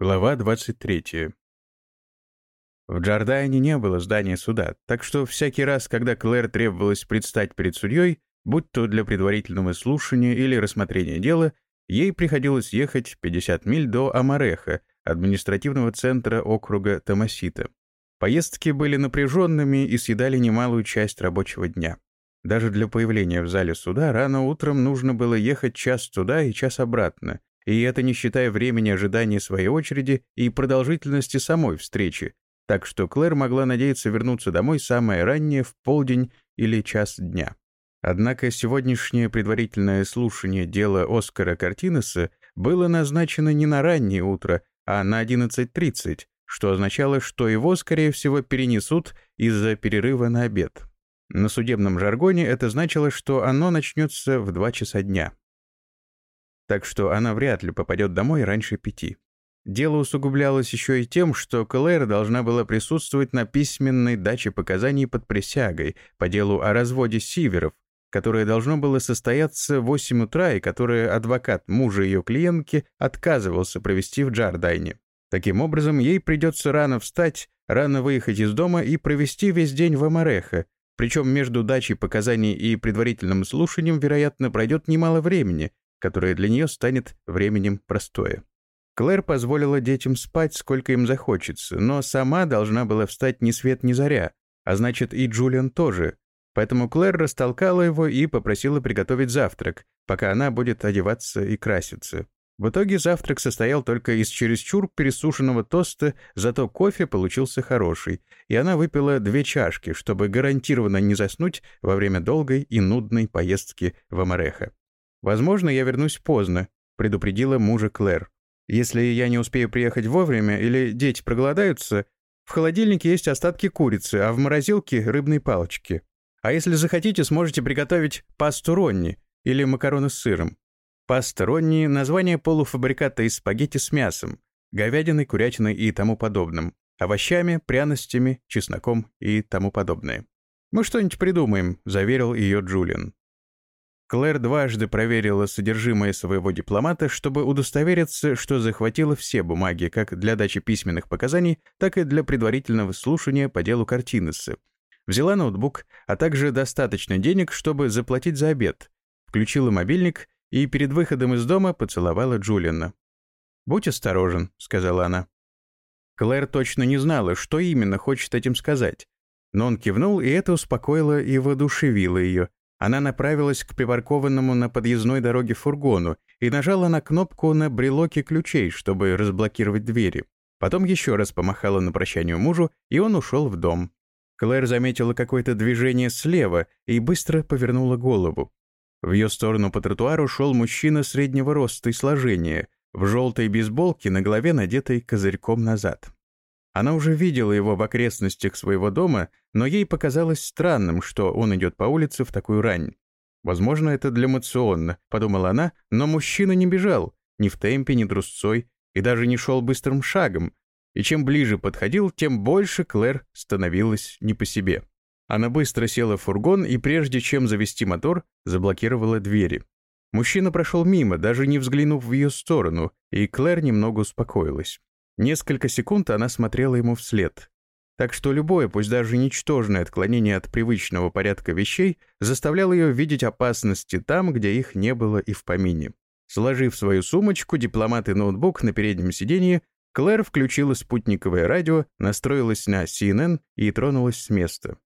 Глава 23. В Джордане не было здания суда, так что всякий раз, когда Клэр требовалось предстать перед судьей, будь то для предварительного слушания или рассмотрения дела, ей приходилось ехать 50 миль до Амареха, административного центра округа Томасита. Поездки были напряженными и съедали немалую часть рабочего дня. Даже для появления в зале суда рано утром нужно было ехать час туда и час обратно, и это не считая времени ожидания своей очереди и продолжительности самой встречи, так что Клэр могла надеяться вернуться домой самое раннее в полдень или час дня. Однако сегодняшнее предварительное слушание дела Оскара Картинеса было назначено не на раннее утро, а на 11.30, что означало, что его, скорее всего, перенесут из-за перерыва на обед. На судебном жаргоне это значило, что оно начнется в 2 часа дня так что она вряд ли попадет домой раньше пяти. Дело усугублялось еще и тем, что Клэр должна была присутствовать на письменной даче показаний под присягой по делу о разводе Сиверов, которое должно было состояться в 8 утра и которое адвокат мужа ее клиентки отказывался провести в Джардайне. Таким образом, ей придется рано встать, рано выехать из дома и провести весь день в Амареха, причем между дачей показаний и предварительным слушанием, вероятно, пройдет немало времени, которое для нее станет временем простое. Клэр позволила детям спать, сколько им захочется, но сама должна была встать ни свет ни заря, а значит и Джулиан тоже. Поэтому Клэр растолкала его и попросила приготовить завтрак, пока она будет одеваться и краситься. В итоге завтрак состоял только из чересчур пересушенного тоста, зато кофе получился хороший, и она выпила две чашки, чтобы гарантированно не заснуть во время долгой и нудной поездки в Амареха. «Возможно, я вернусь поздно», — предупредила мужа Клэр. «Если я не успею приехать вовремя или дети проголодаются, в холодильнике есть остатки курицы, а в морозилке — рыбные палочки. А если захотите, сможете приготовить пасту ронни или макароны с сыром. Паста ронни — название полуфабриката из спагетти с мясом, говядиной, курятиной и тому подобным, овощами, пряностями, чесноком и тому подобное. «Мы что-нибудь придумаем», — заверил ее Джулиан. Клэр дважды проверила содержимое своего дипломата, чтобы удостовериться, что захватила все бумаги как для дачи письменных показаний, так и для предварительного слушания по делу Картинеса. Взяла ноутбук, а также достаточно денег, чтобы заплатить за обед. Включила мобильник и перед выходом из дома поцеловала Джулиана. «Будь осторожен», — сказала она. Клэр точно не знала, что именно хочет этим сказать. Но он кивнул, и это успокоило и воодушевило ее, она направилась к припаркованному на подъездной дороге фургону и нажала на кнопку на брелоке ключей, чтобы разблокировать двери. Потом еще раз помахала на прощание мужу, и он ушел в дом. Клэр заметила какое-то движение слева и быстро повернула голову. В ее сторону по тротуару шел мужчина среднего роста и сложения, в желтой бейсболке на голове надетой козырьком назад. Она уже видела его в окрестностях своего дома, но ей показалось странным, что он идет по улице в такую рань. «Возможно, это для Мациона», — подумала она, но мужчина не бежал, ни в темпе, ни трусцой, и даже не шел быстрым шагом, и чем ближе подходил, тем больше Клэр становилась не по себе. Она быстро села в фургон и, прежде чем завести мотор, заблокировала двери. Мужчина прошел мимо, даже не взглянув в ее сторону, и Клэр немного успокоилась. Несколько секунд она смотрела ему вслед. Так что любое, пусть даже ничтожное отклонение от привычного порядка вещей заставляло ее видеть опасности там, где их не было и в помине. Сложив свою сумочку, дипломат и ноутбук на переднем сиденье, Клэр включила спутниковое радио, настроилась на CNN и тронулась с места.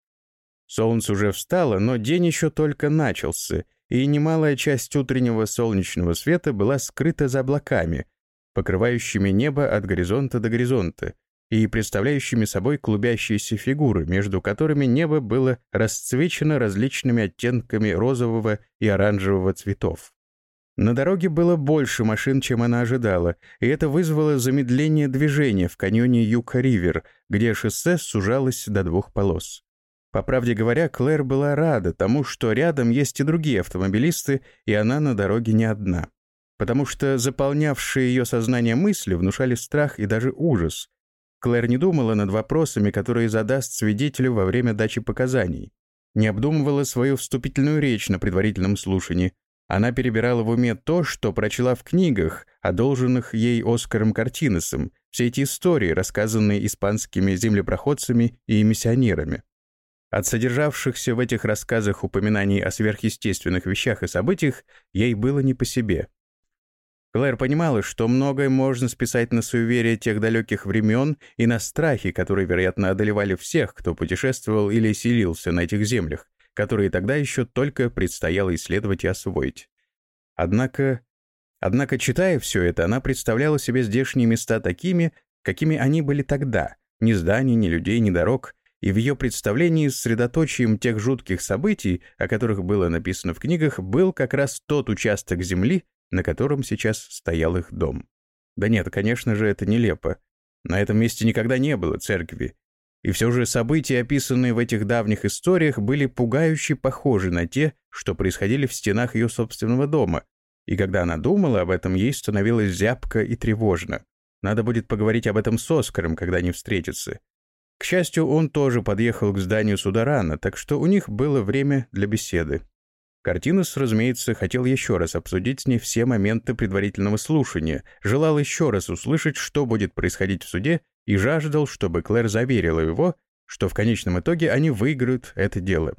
Солнце уже встало, но день еще только начался, и немалая часть утреннего солнечного света была скрыта за облаками, покрывающими небо от горизонта до горизонта и представляющими собой клубящиеся фигуры, между которыми небо было расцвечено различными оттенками розового и оранжевого цветов. На дороге было больше машин, чем она ожидала, и это вызвало замедление движения в каньоне Юка-Ривер, где шоссе сужалось до двух полос. По правде говоря, Клэр была рада тому, что рядом есть и другие автомобилисты, и она на дороге не одна потому что заполнявшие ее сознание мысли внушали страх и даже ужас. Клэр не думала над вопросами, которые задаст свидетелю во время дачи показаний. Не обдумывала свою вступительную речь на предварительном слушании. Она перебирала в уме то, что прочла в книгах, одолженных ей Оскаром Картинесом, все эти истории, рассказанные испанскими землепроходцами и миссионерами. От содержавшихся в этих рассказах упоминаний о сверхъестественных вещах и событиях ей было не по себе. Клэр понимала, что многое можно списать на суеверие тех далеких времен и на страхи, которые, вероятно, одолевали всех, кто путешествовал или селился на этих землях, которые тогда еще только предстояло исследовать и освоить. Однако, однако, читая все это, она представляла себе здешние места такими, какими они были тогда, ни зданий, ни людей, ни дорог, и в ее представлении средоточием тех жутких событий, о которых было написано в книгах, был как раз тот участок земли, на котором сейчас стоял их дом. Да нет, конечно же, это нелепо. На этом месте никогда не было церкви. И все же события, описанные в этих давних историях, были пугающе похожи на те, что происходили в стенах ее собственного дома. И когда она думала об этом, ей становилось зябко и тревожно. Надо будет поговорить об этом с Оскаром, когда они встретятся. К счастью, он тоже подъехал к зданию суда рано, так что у них было время для беседы. Картинус, разумеется, хотел еще раз обсудить с ней все моменты предварительного слушания, желал еще раз услышать, что будет происходить в суде, и жаждал, чтобы Клэр заверила его, что в конечном итоге они выиграют это дело.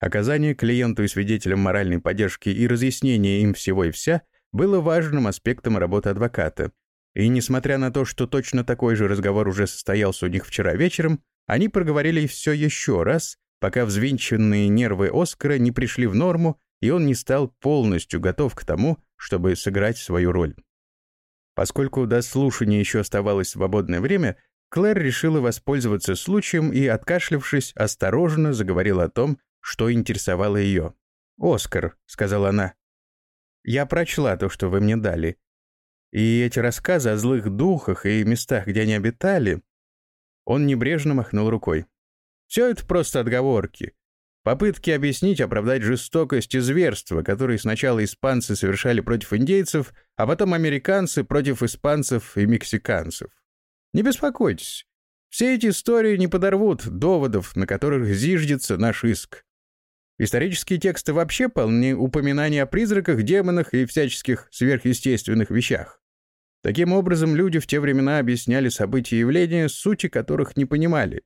Оказание клиенту и свидетелям моральной поддержки и разъяснение им всего и вся было важным аспектом работы адвоката. И несмотря на то, что точно такой же разговор уже состоялся у них вчера вечером, они проговорили все еще раз, пока взвинченные нервы Оскара не пришли в норму, и он не стал полностью готов к тому, чтобы сыграть свою роль. Поскольку до слушания еще оставалось свободное время, Клэр решила воспользоваться случаем и, откашлившись, осторожно заговорила о том, что интересовало ее. «Оскар», — сказала она, — «я прочла то, что вы мне дали. И эти рассказы о злых духах и местах, где они обитали...» Он небрежно махнул рукой. Все это просто отговорки. Попытки объяснить, оправдать жестокость и зверство, которые сначала испанцы совершали против индейцев, а потом американцы против испанцев и мексиканцев. Не беспокойтесь. Все эти истории не подорвут доводов, на которых зиждется наш иск. Исторические тексты вообще полны упоминаний о призраках, демонах и всяческих сверхъестественных вещах. Таким образом, люди в те времена объясняли события и явления, сути которых не понимали.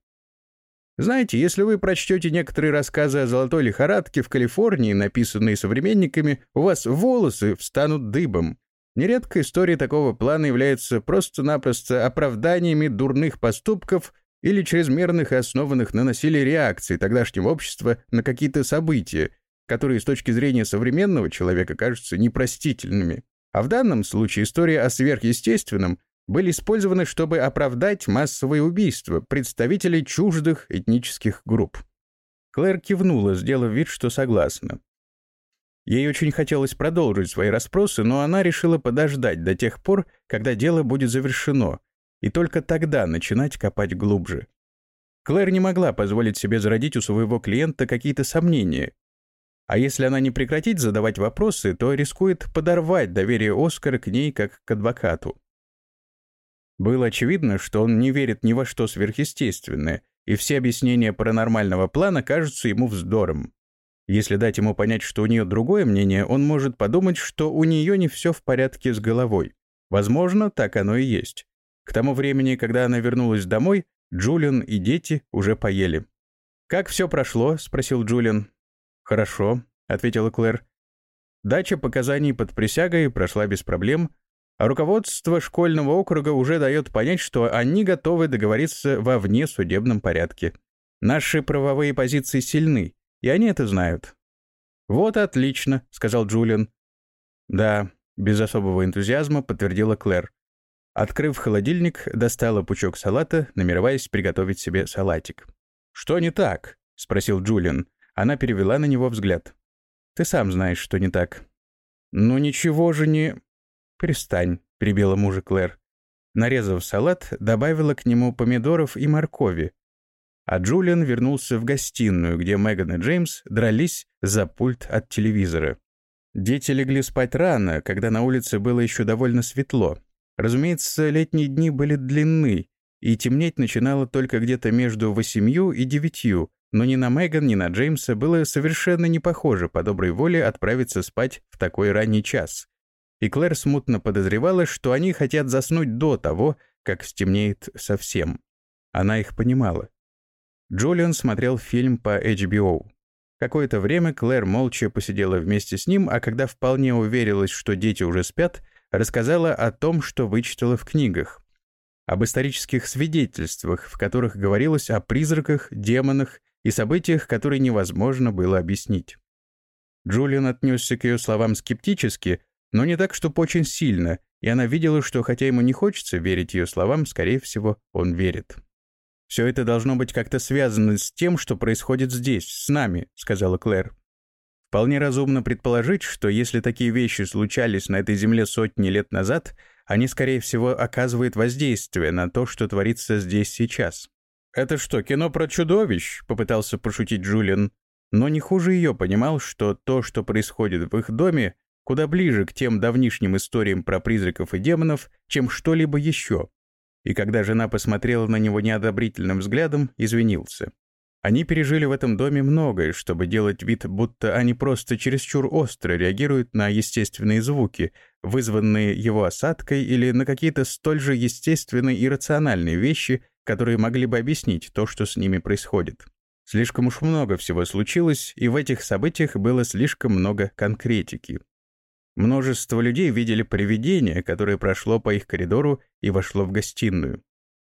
Знаете, если вы прочтете некоторые рассказы о золотой лихорадке в Калифорнии, написанные современниками, у вас волосы встанут дыбом. Нередко истории такого плана являются просто-напросто оправданиями дурных поступков или чрезмерных и основанных на насилии реакций тогдашнего общества на какие-то события, которые с точки зрения современного человека кажутся непростительными. А в данном случае история о сверхъестественном были использованы, чтобы оправдать массовые убийства представителей чуждых этнических групп. Клэр кивнула, сделав вид, что согласна. Ей очень хотелось продолжить свои расспросы, но она решила подождать до тех пор, когда дело будет завершено, и только тогда начинать копать глубже. Клэр не могла позволить себе зародить у своего клиента какие-то сомнения. А если она не прекратит задавать вопросы, то рискует подорвать доверие Оскара к ней как к адвокату. Было очевидно, что он не верит ни во что сверхъестественное, и все объяснения паранормального плана кажутся ему вздором. Если дать ему понять, что у нее другое мнение, он может подумать, что у нее не все в порядке с головой. Возможно, так оно и есть. К тому времени, когда она вернулась домой, Джулиан и дети уже поели. «Как все прошло?» — спросил Джулиан. «Хорошо», — ответила Клэр. Дача показаний под присягой прошла без проблем, а руководство школьного округа уже дает понять, что они готовы договориться во внесудебном порядке. Наши правовые позиции сильны, и они это знают. «Вот отлично», — сказал Джулиан. «Да», — без особого энтузиазма подтвердила Клэр. Открыв холодильник, достала пучок салата, намереваясь приготовить себе салатик. «Что не так?» — спросил Джулиан. Она перевела на него взгляд. «Ты сам знаешь, что не так». «Ну ничего же не...» «Перестань», — перебила мужа Клэр. Нарезав салат, добавила к нему помидоров и моркови. А Джулиан вернулся в гостиную, где Меган и Джеймс дрались за пульт от телевизора. Дети легли спать рано, когда на улице было еще довольно светло. Разумеется, летние дни были длинны, и темнеть начинало только где-то между восемью и девятью, но ни на Меган, ни на Джеймса было совершенно не похоже по доброй воле отправиться спать в такой ранний час и Клэр смутно подозревала, что они хотят заснуть до того, как стемнеет совсем. Она их понимала. Джулиан смотрел фильм по HBO. Какое-то время Клэр молча посидела вместе с ним, а когда вполне уверилась, что дети уже спят, рассказала о том, что вычитала в книгах. Об исторических свидетельствах, в которых говорилось о призраках, демонах и событиях, которые невозможно было объяснить. Джулиан отнесся к ее словам скептически, но не так, чтобы очень сильно, и она видела, что хотя ему не хочется верить ее словам, скорее всего, он верит. «Все это должно быть как-то связано с тем, что происходит здесь, с нами», — сказала Клэр. Вполне разумно предположить, что если такие вещи случались на этой земле сотни лет назад, они, скорее всего, оказывают воздействие на то, что творится здесь сейчас. «Это что, кино про чудовищ?» — попытался пошутить Джулиан. Но не хуже ее понимал, что то, что происходит в их доме, куда ближе к тем давнишним историям про призраков и демонов, чем что-либо еще и когда жена посмотрела на него неодобрительным взглядом, извинился. Они пережили в этом доме многое, чтобы делать вид, будто они просто чересчур остро реагируют на естественные звуки, вызванные его осадкой или на какие-то столь же естественные и рациональные вещи, которые могли бы объяснить то, что с ними происходит. Слишком уж много всего случилось, и в этих событиях было слишком много конкретики. Множество людей видели привидение, которое прошло по их коридору и вошло в гостиную.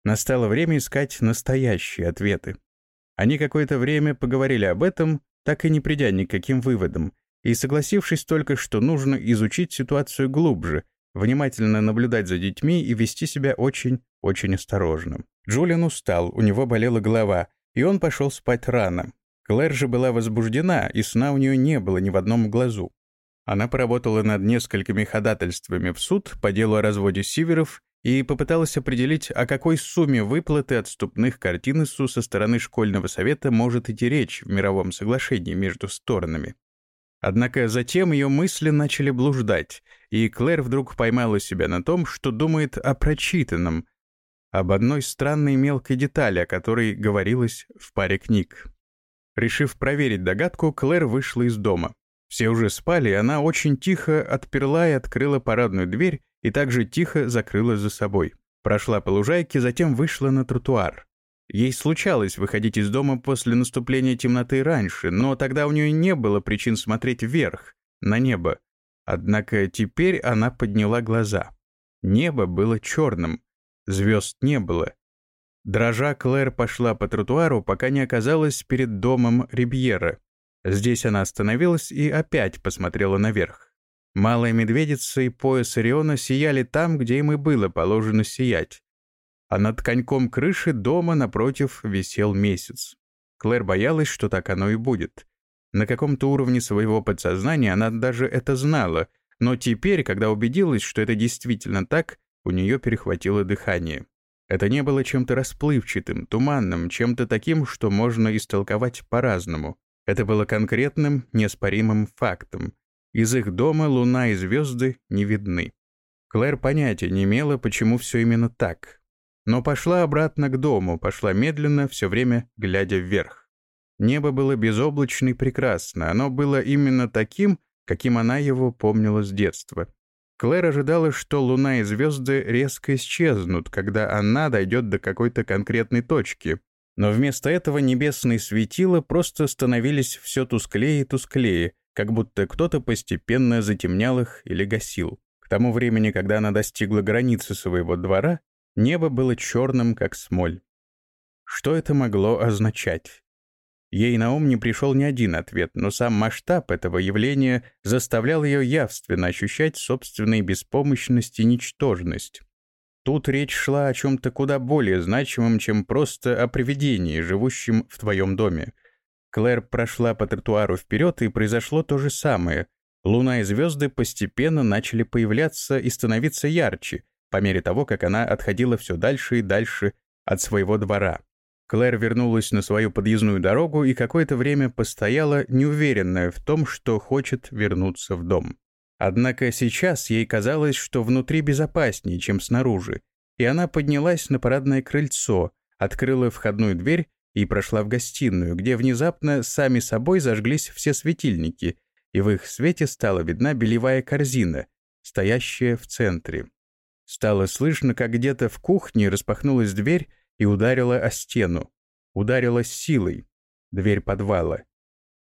Настало время искать настоящие ответы. Они какое-то время поговорили об этом, так и не придя ни к каким выводам, и согласившись только, что нужно изучить ситуацию глубже, внимательно наблюдать за детьми и вести себя очень-очень осторожно. Джулиан устал, у него болела голова, и он пошел спать рано. Клэр же была возбуждена, и сна у нее не было ни в одном глазу. Она поработала над несколькими ходатайствами в суд по делу о разводе Сиверов и попыталась определить, о какой сумме выплаты отступных картинесу со стороны школьного совета может идти речь в мировом соглашении между сторонами. Однако затем ее мысли начали блуждать, и Клэр вдруг поймала себя на том, что думает о прочитанном, об одной странной мелкой детали, о которой говорилось в паре книг. Решив проверить догадку, Клэр вышла из дома. Все уже спали, и она очень тихо отперла и открыла парадную дверь и также тихо закрыла за собой. Прошла по лужайке, затем вышла на тротуар. Ей случалось выходить из дома после наступления темноты раньше, но тогда у нее не было причин смотреть вверх, на небо. Однако теперь она подняла глаза. Небо было черным, звезд не было. Дрожа, Клэр пошла по тротуару, пока не оказалась перед домом Рибьера. Здесь она остановилась и опять посмотрела наверх. Малая медведица и пояс Ориона сияли там, где им и было положено сиять. А над коньком крыши дома напротив висел месяц. Клэр боялась, что так оно и будет. На каком-то уровне своего подсознания она даже это знала, но теперь, когда убедилась, что это действительно так, у нее перехватило дыхание. Это не было чем-то расплывчатым, туманным, чем-то таким, что можно истолковать по-разному. Это было конкретным, неоспоримым фактом. Из их дома луна и звезды не видны. Клэр понятия не имела, почему все именно так. Но пошла обратно к дому, пошла медленно, все время глядя вверх. Небо было безоблачно и прекрасно, оно было именно таким, каким она его помнила с детства. Клэр ожидала, что луна и звезды резко исчезнут, когда она дойдет до какой-то конкретной точки, но вместо этого небесные светила просто становились все тусклее и тусклее, как будто кто-то постепенно затемнял их или гасил. К тому времени, когда она достигла границы своего двора, небо было черным, как смоль. Что это могло означать? Ей на ум не пришел ни один ответ, но сам масштаб этого явления заставлял ее явственно ощущать собственную беспомощность и ничтожность. Тут речь шла о чем-то куда более значимом, чем просто о привидении, живущем в твоем доме. Клэр прошла по тротуару вперед, и произошло то же самое. Луна и звезды постепенно начали появляться и становиться ярче, по мере того, как она отходила все дальше и дальше от своего двора. Клэр вернулась на свою подъездную дорогу и какое-то время постояла, неуверенная в том, что хочет вернуться в дом. Однако сейчас ей казалось, что внутри безопаснее, чем снаружи, и она поднялась на парадное крыльцо, открыла входную дверь и прошла в гостиную, где внезапно сами собой зажглись все светильники, и в их свете стала видна белевая корзина, стоящая в центре. Стало слышно, как где-то в кухне распахнулась дверь и ударила о стену. Ударила силой. Дверь подвала.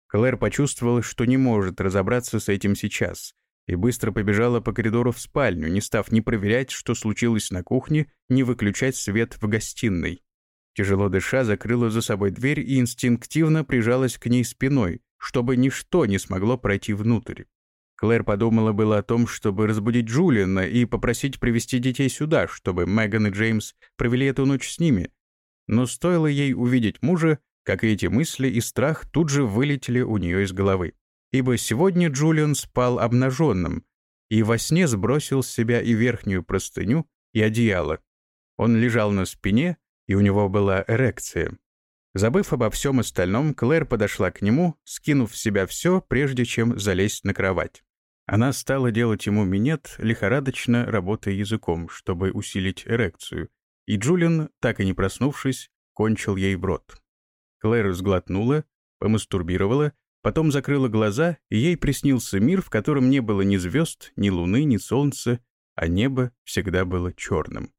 Клэр почувствовала, что не может разобраться с этим сейчас, и быстро побежала по коридору в спальню, не став ни проверять, что случилось на кухне, ни выключать свет в гостиной. Тяжело дыша, закрыла за собой дверь и инстинктивно прижалась к ней спиной, чтобы ничто не смогло пройти внутрь. Клэр подумала было о том, чтобы разбудить Джулиана и попросить привести детей сюда, чтобы Меган и Джеймс провели эту ночь с ними. Но стоило ей увидеть мужа, как эти мысли и страх тут же вылетели у нее из головы. Ибо сегодня Джулиан спал обнаженным и во сне сбросил с себя и верхнюю простыню, и одеяло. Он лежал на спине, и у него была эрекция. Забыв обо всем остальном, Клэр подошла к нему, скинув в себя все, прежде чем залезть на кровать. Она стала делать ему минет, лихорадочно работая языком, чтобы усилить эрекцию, и Джулиан, так и не проснувшись, кончил ей в рот. Клэр сглотнула, помастурбировала, потом закрыла глаза, и ей приснился мир, в котором не было ни звезд, ни луны, ни солнца, а небо всегда было черным.